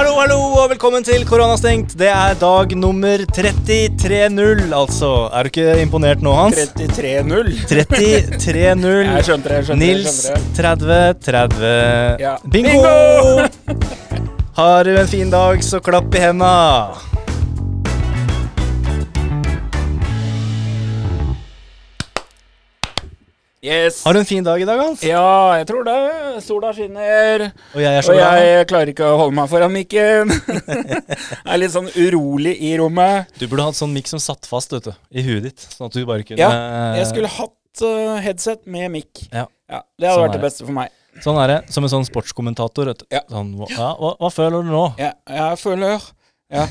Hallo, hallo, og velkommen til Koronastengt. Det er dag nummer 33.0. Altså, er du ikke imponert nå, Hans? 33-0. 33.0. Jeg skjønte det. jeg skjønte det, Nils jeg skjønte det. 30 30. Ja. Bingo! Har du en fin dag, så klapp i henda. Yes. Har du en fin dag i dag, Hans? Ja, jeg tror det. Sola skinner. Og jeg er så Og glad. jeg klarer ikke å holde meg foran mikken. jeg er litt sånn urolig i rommet. Du burde hatt sånn mikk som satt fast vet du, i huet ditt. Sånn at du bare kunne Ja, Jeg skulle hatt uh, headset med mikk. Ja. ja. Det hadde Sånn vært det beste for meg. Sånn er det. Som en sånn sportskommentator. Vet du. Ja. Sånn, hva, ja, hva, hva føler du nå? Ja, jeg føler Ja.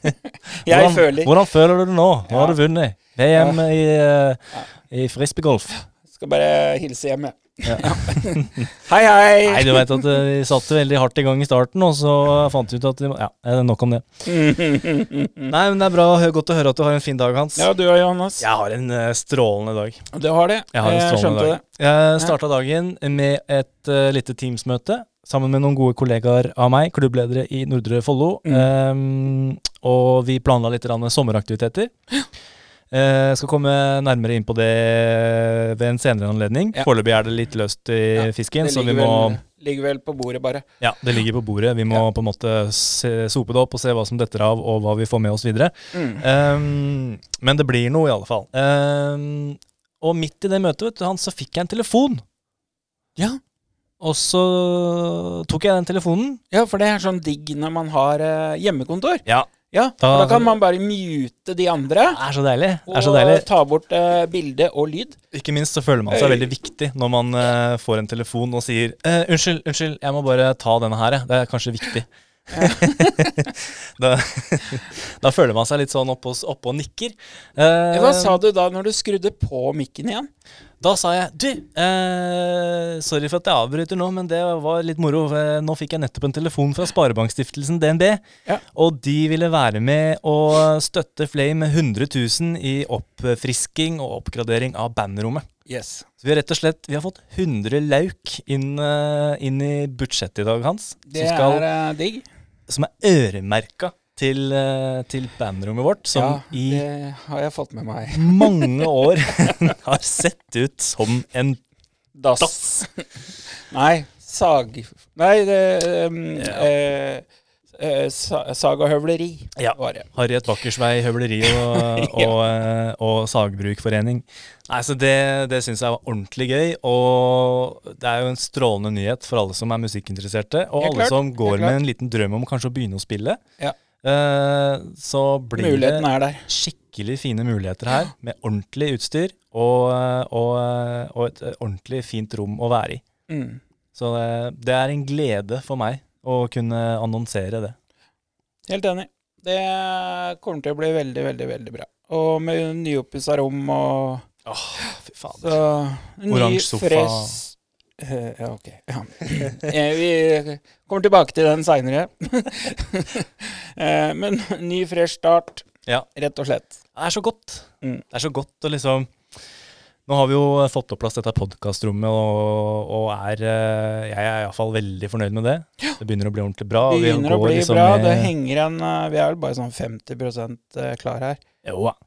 jeg hvordan, føler Hvordan føler du det nå? Nå Ja. har du vunnet. VM i, uh, i frisbeegolf. Skal bare hilse hjem, jeg. Ja. Hei, hei. Nei, du veit at eh, vi satte veldig hardt i gang i starten, og så fant vi ut at vi må- Ja, nok om det. Nei, men det er bra, godt å høre at du har en fin dag, Hans. ja, du og Johannes. Jeg har en uh, strålende dag. Du har det. Jeg har strålende skjønte dag. det. Jeg starta dagen med et uh, lite Teams-møte sammen med noen gode kollegaer av meg, klubbledere i Nordre Follo. Mm. Um, og vi planla litt sommeraktiviteter. sommeraktiviteter. Eh, skal komme nærmere inn på det ved en senere anledning. Ja. Foreløpig er det litt løst i Ja, fisken, så vi må vel, ligger vel på bordet, bare. Ja, det ligger på bordet. Vi må Ja. på en måte se, sope det opp og se hva som detter av, og hva vi får med oss videre. Mm. Um, men det blir noe, i alle fall. Um, og midt i det møtet, vet du, Hans, så fikk jeg en telefon. Ja. Og så tok jeg den telefonen. ja, for det er sånn digg når man har eh, hjemmekontor. Ja. Ja, Da- da kan man bare mute de andre. Er så deilig. Og er så deilig. ta bort uh, bilde og lyd. Ikke minst så føler man seg veldig viktig når man uh, får en telefon og sier uh, 'Unnskyld, unnskyld, jeg må bare ta denne her, jeg. Det er kanskje viktig'. da, da føler man seg litt sånn oppe og, oppe og nikker. Eh, Hva sa du da når du skrudde på mikken igjen? Da sa jeg Du, eh, sorry for at jeg avbryter nå, men det var litt moro. Nå fikk jeg nettopp en telefon fra Sparebankstiftelsen DNB. Ja. Og de ville være med og støtte Flame med 100 000 i oppfrisking og oppgradering av bandrommet. Yes. Så vi har rett og slett vi har fått 100 lauk inn, eh, inn i budsjettet i dag, Hans. Det som, skal, er eh, digg. som er øremerka til, eh, til bandrommet vårt. Som Ja, i det har jeg fått med meg. mange år har sett ut som en Dass. Nei, sag... Nei, det um, Ja. eh, eh, sa, Sagahøvleri Ja. Harriet Bakkersvei høvleri og, og, eh, og sagbrukforening. Nei, så Det, det syns jeg var ordentlig gøy. Og det er jo en strålende nyhet for alle som er musikkinteresserte. Og alle som går med en liten drøm om kanskje å begynne å spille. Ja. Eh, så blir det skikkelig fine muligheter her, med ordentlig utstyr og, og, og et ordentlig fint rom å være i. Mm. Så eh, det er en glede for meg å kunne annonsere det. Helt enig. Det kommer til å bli veldig, veldig veldig bra. Og med nyoppussa rom og Åh, fy ny, Oransje sofa. fresh Eh, Ja, ok. Ja. Eh, Vi kommer tilbake til den seinere. Men ny, fresh start, Ja. rett og slett. Det er så godt. Mm. Det er så godt å liksom Nå har vi jo fått på plass dette podkastrommet, og, og er eh, Jeg er iallfall veldig fornøyd med det. Det begynner å bli ordentlig bra. og vi Begynner å bli liksom bra. Det henger en eh, Vi er vel bare sånn 50 eh, klar her. Jo da.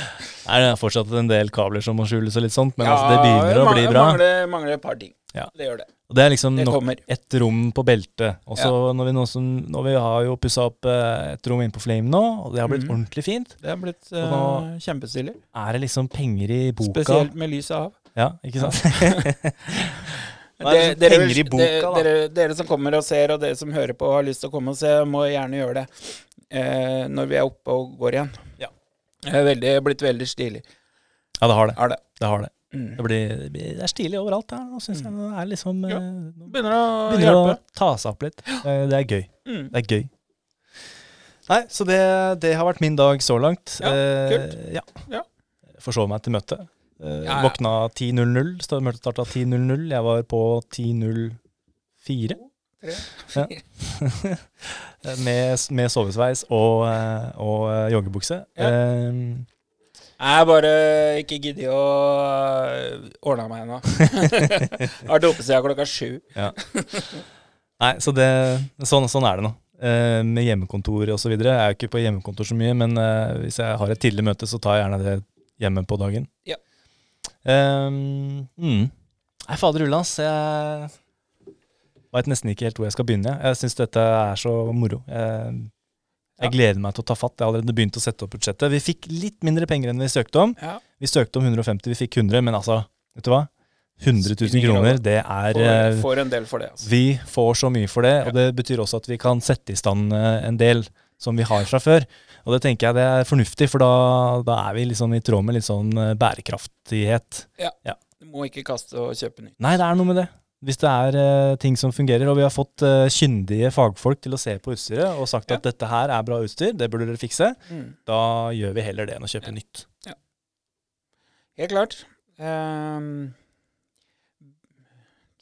Nei, det er fortsatt en del kabler som må skjules og litt sånt, men altså, det begynner å bli bra. Mangler, mangler et par ting. Ja. Det gjør det. Og det er liksom Det nok kommer. et rom på beltet. Og så når, vi nå som, når vi har jo pussa opp eh, et rom inne på Flame nå, og det har blitt mm. ordentlig fint, Det har blitt uh, kjempestilig. er det liksom penger i boka. Spesielt med lyset av. Ja, ikke sant? Nå er det Det- dere, penger i boka, det- da. dere, dere som kommer og ser, og dere som hører på og har lyst til å komme og se, må gjerne gjøre det eh, når vi er oppe og går igjen. Det er veldig, blitt veldig stilig. Ja, det har det. Er det. Det har det. Mm. Det, blir, det er stilig overalt her. Nå syns jeg det er liksom Ja. eh, Begynner å Begynner å ta seg opp litt. Det, det er gøy. Mm. Det er gøy. Nei, så det, det har vært min dag så langt. Ja, Eh, kult. ja. Ja. Forsov meg til møtet. Eh, ja. Våkna 10.00. Møtet starta 10.00. Jeg var på 10.04. Tre, fire. med, med sovesveis og, eh, og eh, joggebukse. Ja. Um, Jeg bare ikke gidder å ordne meg ennå. Har vært oppe siden klokka sju. Nei, så det, sånn, sånn er det nå. Eh, med hjemmekontor osv. Jeg er jo ikke på hjemmekontor så mye, men eh, hvis jeg har et tidlig møte, så tar jeg gjerne det hjemme på dagen. Ja. Um, mm. Nei, fader ullas. Jeg veit nesten ikke helt hvor jeg skal begynne. Jeg syns dette er så moro. Jeg, jeg gleder meg til å ta fatt. Jeg har allerede begynt å sette opp budsjettet. Vi fikk litt mindre penger enn vi søkte om. Ja. Vi søkte om 150, vi fikk 100, men altså, vet du hva? 100 000 kroner, det er Får, eh, får en del for det, altså. vi får så mye for det, og det betyr også at vi kan sette i stand eh, en del som vi har fra før. Og det tenker jeg det er fornuftig, for da, da er vi liksom i tråd med litt sånn bærekraftighet. Ja. ja. Du må ikke kaste og kjøpe nytt. Nei, det er noe med det. Hvis det er uh, ting som fungerer, og vi har fått uh, kyndige fagfolk til å se på utstyret og sagt Ja. at dette her er bra utstyr, det burde dere fikse, Mm. da gjør vi heller det enn å kjøpe Ja. nytt. Helt klart. Um,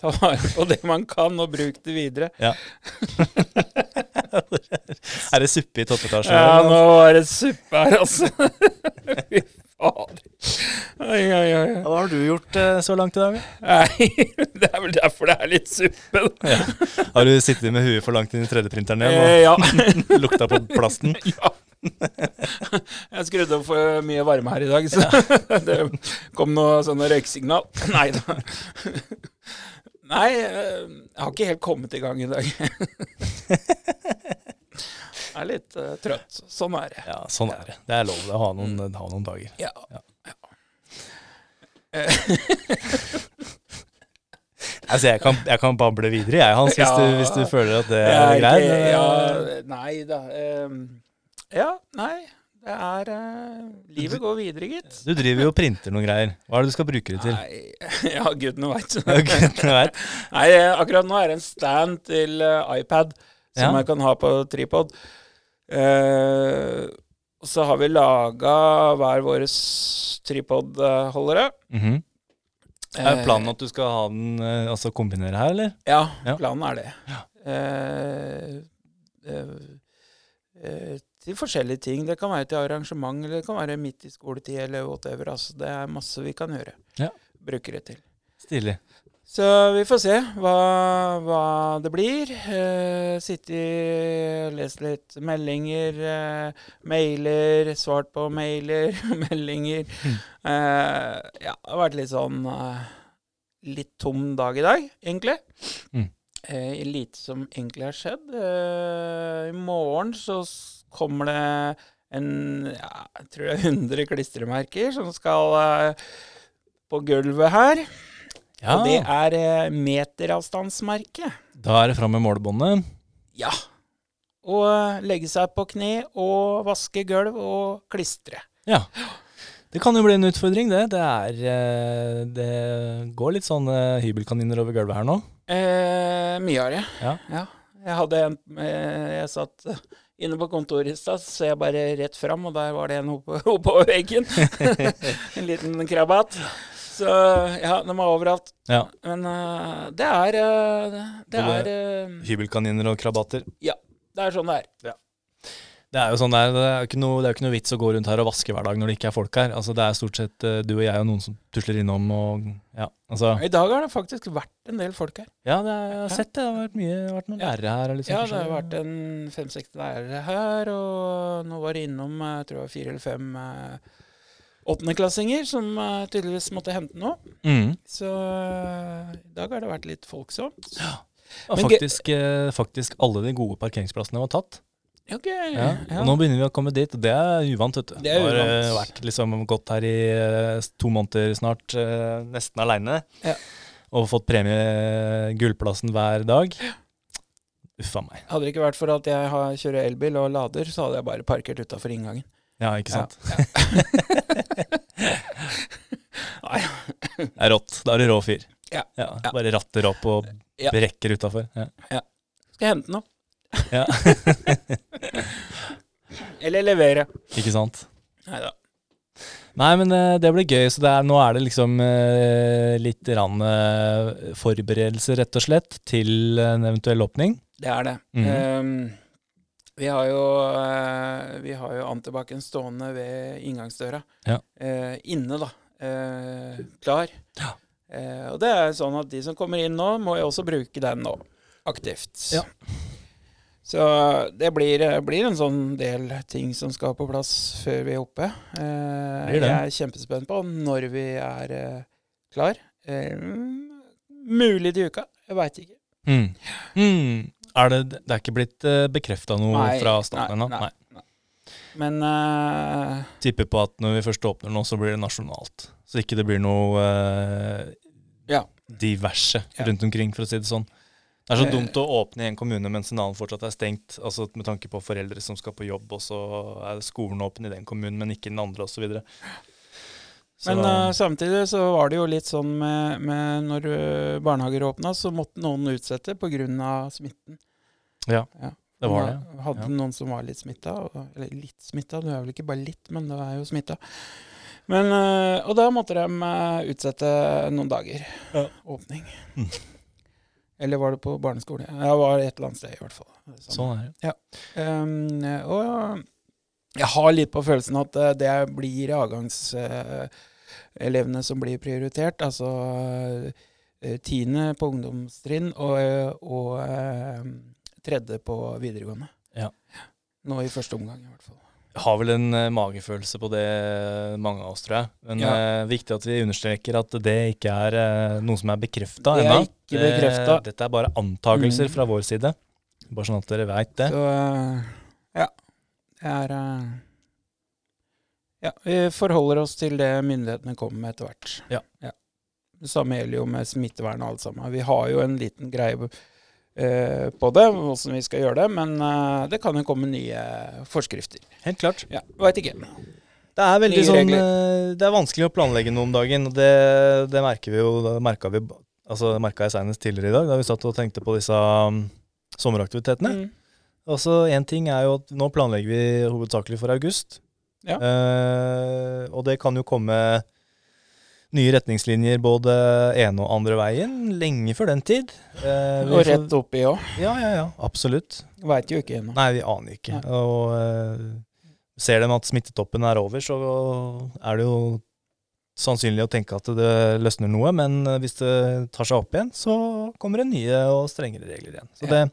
ta vare på det man kan, og bruk det videre. er det suppe i toppetasjen? Ja, nå er det suppe her, altså. Fy fader. Oi, oi, oi. Hva har du gjort uh, så langt i dag? Nei, det er vel derfor det er litt suppe. Ja. Har du sittet med huet for langt inn i 3D-printeren igjen og ja. lukta på plasten? ja. Jeg skrudde opp for mye varme her i dag, så det kom noe sånne røyksignal. Nei da. Nei, eh, jeg har ikke helt kommet i gang i dag. Jeg er litt uh, trøtt. Sånn er det. Ja, sånn er det. Det er lov å ha noen, ha noen dager. Ja. Altså, jeg kan, jeg kan bable videre, jeg, Hans, hvis, Ja. du, hvis du føler at det er er greit. eh, ja, nei da. Um, ja, nei. Det er uh, Livet går videre, gitt. Du driver jo og printer noen greier. Hva er det du skal bruke det til? Nei, ja, gudene veit. Nei, eh, akkurat nå er det en stand til uh, iPad som Ja. jeg kan ha på tripod. Eh, og så har vi laga hver våre Mm Mhm. Er planen at du skal ha den, eh, altså kombinere her, eller? Ja, Ja. planen er det. Ja. Eh, eh, eh, til forskjellige ting. Det kan være til arrangement, eller det kan være midt i skoletid, eller whatever. Altså, det er masse vi kan gjøre. Ja. Bruke det til. Stilig. Så vi får se hva, hva det blir. Eh, Sitte og lese litt meldinger, eh, mailer, svart på mailer, meldinger. Eh, ja, det har vært litt sånn eh, Litt tom dag i dag, egentlig. Mm. Eh, lite som egentlig har skjedd. Eh, I morgen så kommer det en ja, jeg tror det er 100 klistremerker som skal på gulvet her. Ja, Og det er eh, meteravstandsmerket. da er det fram med målebåndet. Ja. Og eh, legge seg på kne og vaske gulv og klistre. Ja. Det kan jo bli en utfordring, det. Det, er, eh, det går litt sånne hybelkaniner over gulvet her nå. Eh, mye av det. Ja. Jeg hadde en Jeg satt inne på kontoret i stad, så jeg bare rett fram, og der var det en oppå, oppe veggen. en liten krabat. Så ja, de er overalt. Ja. Men uh, det er uh, Det Både- er uh, Hybelkaniner og krabater. Ja. Det er sånn det er. Det er jo sånn der, det er jo ikke noe, det er ikke noe vits å gå rundt her og vaske hver dag når det ikke er folk her. Altså Det er stort sett du og jeg og noen som tusler innom og ja, altså I dag har det faktisk vært en del folk her. Ja, det er, jeg har sett det. Det har vært mye, det har vært noen lærere her. Liksom, Ja, det har vært en fem-seks lærere her, og nå var det innom jeg tror det var fire eller fem eh, åttendeklassinger som eh, tydeligvis måtte hente noe. Mm. Så eh, i dag har det vært litt folksomt. Og Ja. ge- faktisk, eh, faktisk alle de gode parkeringsplassene var tatt. Okay. Ja. ja. Og nå begynner vi å komme dit, og det er uvant. vet du. Det er har eh, uvant. vært liksom gått her i to måneder snart, nesten aleine. Ja. Og fått premie gullplassen hver dag. Uffa meg. Hadde det ikke vært for at jeg har, kjører elbil og lader, så hadde jeg bare parkert utafor inngangen. Ja, ikke Ja. sant? Nei, Det er rått. Da er du rå fyr. Ja. Ja. Bare ratter opp og brekker utafor. Ja. skal jeg hente noe? ja. Eller levere. ikke sant? Nei da. Nei, men eh, det ble gøy. Så det er, nå er det liksom eh, litt rann, eh, forberedelse, rett og slett, til en eventuell åpning. Det er det. Mhm. Ehm, vi har jo, eh, vi har jo antibac-en stående ved inngangsdøra. Ja. Eh, inne, da. Eh, klar. Ja. Eh, og det er sånn at de som kommer inn nå, må jo også bruke den nå, aktivt. Ja. Så det blir, eh, blir en sånn del ting som skal på plass før vi er oppe. Eh, jeg er kjempespent på når vi er klar. Eh, mulig til uka, jeg veit ikke. Mm. Mm. Er det, det er ikke blitt uh, bekrefta noe Nei, fra staten ennå? nei, Nei. nei. Men eh, Tipper på at når vi først åpner nå, så blir det nasjonalt. Så ikke det blir noe uh, Ja. diverse Ja. rundt omkring, for å si det sånn. Det er så Eh. dumt å åpne i en kommune mens en annen fortsatt er stengt. Altså Med tanke på foreldre som skal på jobb, og så er skolen åpen i den kommunen, men ikke i den andre, osv. Men uh, samtidig så var det jo litt sånn med, med når eh, barnehager åpna, så måtte noen utsette pga. smitten. Ja, Ja. det var det. Man Hadde ja. noen som var litt smitta. Eller litt smitta, du er vel ikke bare litt, men du er jo smitta. Men, eh, og da måtte de eh, utsette noen dager Ja. åpning. Mm. Eller var det på barneskole? Jeg var et eller annet sted, i hvert fall. Sånn er det. Um, og jeg har litt på følelsen at eh, det blir avgangselevene som blir prioritert. Altså tiende på ungdomstrinn og, og tredje på videregående. Ja. Nå i første omgang, i hvert fall. Jeg har vel en uh, magefølelse på det, mange av oss, tror jeg. Men Ja. uh, viktig at vi understreker at det ikke er uh, noe som er bekrefta Det ennå. bekreftet. Dette er bare antakelser Mm. fra vår side. Bare sånn at dere veit det. Så eh, ja. Det er eh, Ja, vi forholder oss til det myndighetene kommer med etter hvert. Ja. Det samme gjelder jo med smittevern og alt sammen. Vi har jo en liten greie eh, på det, hvordan vi skal gjøre det, men eh, det kan jo komme nye forskrifter. Helt klart. Ja, Veit ikke. Det er veldig sånn eh, Det er vanskelig å planlegge noe om dagen. og Det, det merker vi jo. Det merka vi altså jeg senest tidligere i dag, da vi satt og tenkte på disse um, sommeraktivitetene. Mm. Altså, Én ting er jo at nå planlegger vi hovedsakelig for august. Ja. Uh, og det kan jo komme nye retningslinjer både ene og andre veien lenge før den tid. Eh, Og får- rett oppi òg. Ja, ja, ja. Absolutt. Veit jo ikke ennå. Nei, vi aner ikke. Nei. Og eh, ser de at smittetoppen er over, så er det jo sannsynlig å tenke at det løsner noe. Men eh, hvis det tar seg opp igjen, så kommer det nye og strengere regler igjen. Så Ja.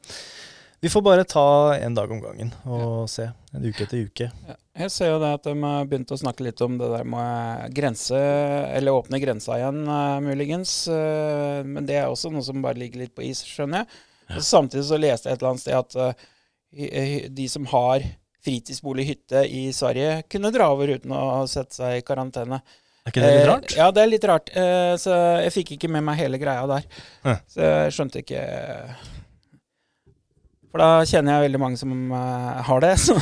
Vi får bare ta en dag om gangen og se. En uke etter uke. Ja. Jeg ser jo det at de har begynt å snakke litt om det der med grense, eller åpne grensa igjen, eh, muligens. Eh, men det er også noe som bare ligger litt på is, skjønner jeg. Og samtidig så leste jeg et eller annet sted at eh, de som har fritidsbolig, hytte i Sverige, kunne dra over uten å sette seg i karantene. Er ikke det litt Eh, rart? Ja, det er litt rart. Eh, så jeg fikk ikke med meg hele greia der. Hæ. Så jeg skjønte ikke For da kjenner jeg veldig mange som uh, har det. Så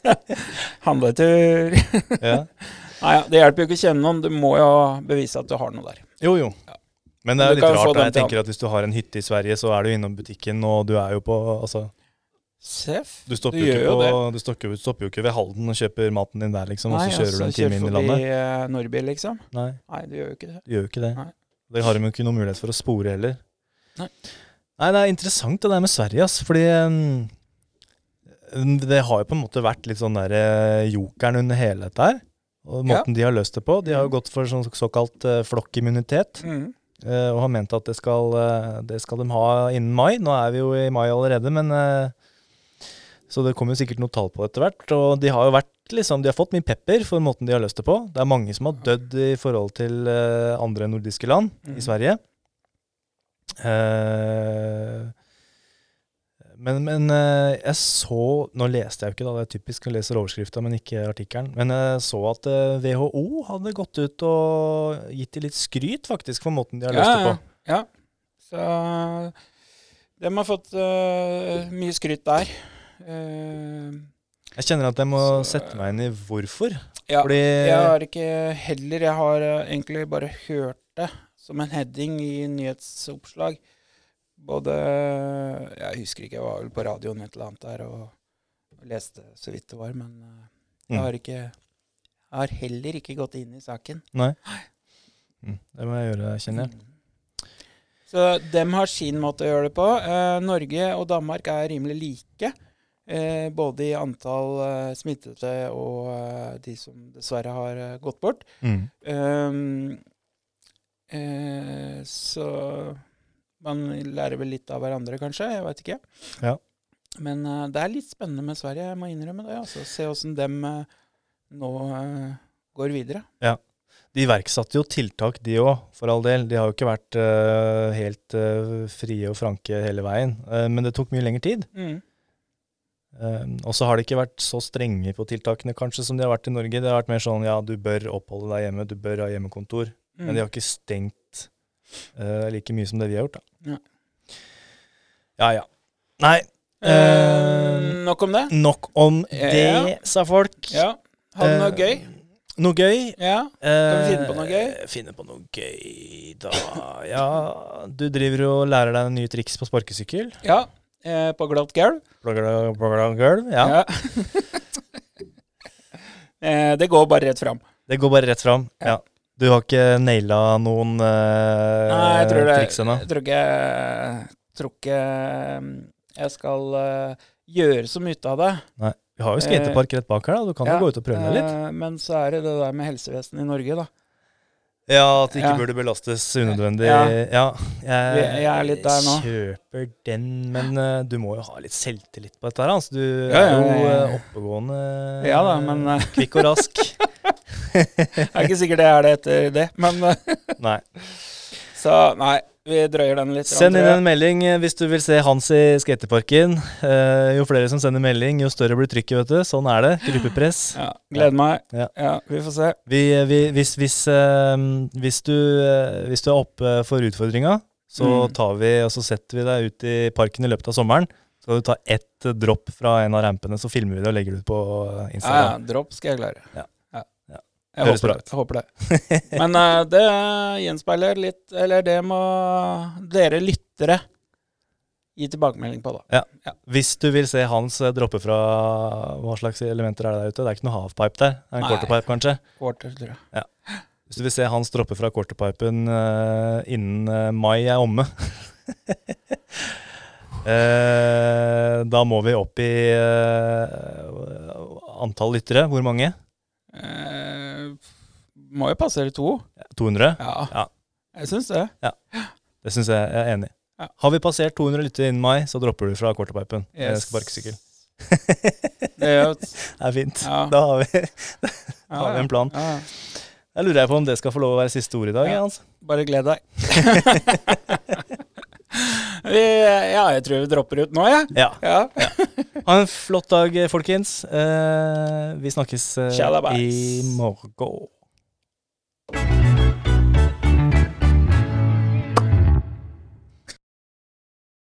handletur Ja. Nei, ja, Det hjelper jo ikke å kjenne noen, du må jo bevise at du har noe der. Jo, jo. Ja. Men det er jo litt rart. Jeg tenker at Hvis du har en hytte i Sverige, så er du innom butikken, og du er jo på altså, Sef, Du stopper Du jo ikke, på, du stopper, stopper jo ikke ved Halden og kjøper maten din der, liksom, og så kjører du en time inn i landet. Nei, forbi eh, Nordby, liksom. Nei, Nei, du gjør jo ikke det. du gjør jo ikke det. Nei. Det har de jo ikke noen mulighet for å spore heller. Nei. Nei, det er interessant det der med Sverige, ass, fordi um, det har jo på en måte vært litt sånn der uh, jokeren under hele dette her. Og måten de har løst det på. De har jo gått for sånn såkalt uh, flokkimmunitet. Mm. Uh, og har ment at det skal, det skal de ha innen mai. Nå er vi jo i mai allerede, men Så det kommer jo sikkert noe tall på etter hvert. Og de har jo vært liksom, de har fått mye pepper for måten de har løst det på. Det er mange som har dødd i forhold til andre nordiske land mm. i Sverige. Eh, men, men eh, jeg så Nå leste jeg jo ikke, da, det er typisk å lese overskrifta, men ikke artikkelen. Men jeg så at eh, WHO hadde gått ut og gitt de litt skryt, faktisk, for måten de har løst det på. Ja. Så de har fått uh, mye skryt der. Uh, Jeg kjenner at jeg må Så- sette meg inn i hvorfor. ja, Fordi jeg har ikke heller Jeg har eh, egentlig bare hørt det som en heading i nyhetsoppslag. Både Jeg husker ikke, jeg var vel på radioen et eller annet der og, og leste så vidt det var, men eh, jeg Mm. har ikke Jeg har heller ikke gått inn i saken. Nei. Mm, det må jeg gjøre, kjenner jeg. Mm. Så dem har sin måte å gjøre det på. Eh, Norge og Danmark er rimelig like. Eh, både i antall eh, smittede og eh, de som dessverre har eh, gått bort. Mm. Um, Eh, så man lærer vel litt av hverandre, kanskje. Jeg veit ikke. Ja. Men eh, det er litt spennende med Sverige, jeg må innrømme det. Altså. Se åssen dem eh, nå eh, går videre. Ja. De iverksatte jo tiltak, de òg, for all del. De har jo ikke vært eh, helt frie og franke hele veien. Men det tok mye lengre tid. Mm. Eh, og så har de ikke vært så strenge på tiltakene kanskje som de har vært i Norge. Det har vært mer sånn ja, du bør oppholde deg hjemme, du bør ha hjemmekontor. Mm. Men de har ikke stengt uh, like mye som det vi har gjort, da. Ja. Ja ja. Nei, Eh, nok om det. nok om Ja. det, sa folk. Ja. Ha det noe gøy. Noe gøy. Ja. Kan vi finne på noe gøy? Finne på noe gøy, da. Ja, du driver og lærer deg nye triks på sparkesykkel. ja. Eh, på glatt gulv. På glatt Gulv. Ja. eh, det går bare rett fram. Det går bare rett fram. Ja. Du har ikke naila noen uh, Nei, jeg tror det triks ennå? Jeg tror ikke tror ikke mm, jeg skal uh, gjøre så mye ut av det. Vi har jo skatepark rett bak her, da. Du kan Ja, jo gå ut og prøve deg litt. Eh, men så er det det der med helsevesenet i Norge, da. Ja, at det ikke ja. burde belastes unødvendig. Ja. Ja, jeg, jeg er litt der nå. kjøper den, men uh, du må jo ha litt selvtillit på dette her. Altså. Du er ja, jo eh, oppegående, Ja da, men eh, kvikk og rask. det er ikke sikkert det er det etter det. Men eh, Nei. så nei, vi drøyer den litt. Send inn en melding eh, hvis du vil se Hans i skateparken. Eh, jo flere som sender melding, jo større blir trykket, vet du. Sånn er det. Gruppepress. Ja, gleder meg. Ja. Ja, vi får se. Vi, vi, hvis, hvis, eh, hvis, du, eh, hvis du er oppe for utfordringa, så Mm. tar vi, og så setter vi deg ut i parken i løpet av sommeren. Så skal du ta ett dropp fra en av rampene, så filmer vi det og legger det ut på Ja, ja, dropp skal jeg klare. Ja. Ja. Jeg Høres håper bra det. Jeg håper det. Men eh, det gjenspeiler litt Eller det må dere lyttere gi tilbakemelding på, da. Hvis du vil se Hans eh, droppe fra Hva slags elementer er det der ute? Det er ikke noe halfpipe der? Det er en Nei. quarterpipe, kanskje? Quarter, tror jeg. Hvis du vil se Hans droppe fra quarterpipen eh, innen eh, mai er omme eh, Da må vi opp i eh, antall lyttere. Hvor mange? Eh, må jo passere to. 200? Ja. Ja. Jeg syns det. Det syns jeg jeg er enig. Ja. Har vi passert 200 lyttere innen mai, så dropper du fra quarterpipen. Yes. skal Sparkesykkel. Det Det er fint. Ja. Da har vi, ja, har vi en plan. Ja. Da lurer jeg på om det skal få lov å være siste ord i dag. Ja. Hans. Bare gled deg. Vi, ja, jeg tror vi dropper ut nå, jeg. Ja. Ja. Ha en flott dag, folkens. Eh, vi snakkes eh, i morgen.